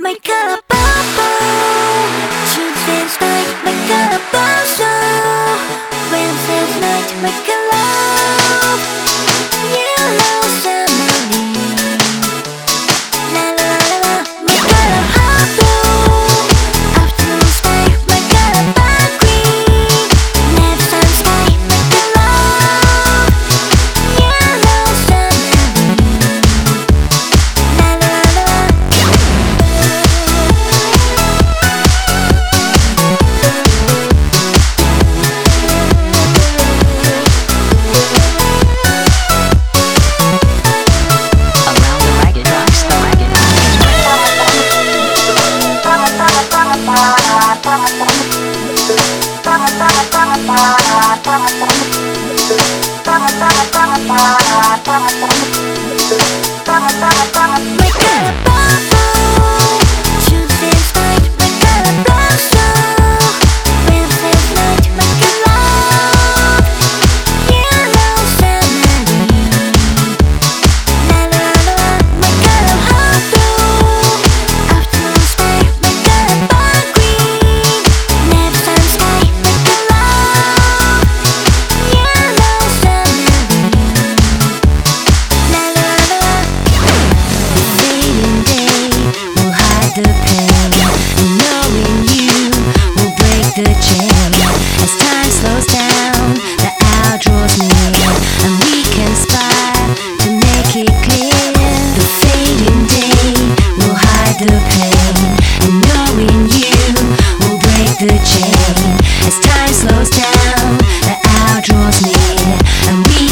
My color purple Shoot seems like my color purple When there's night, my color Thank you. the chain. As time slows down, the hour draws near And we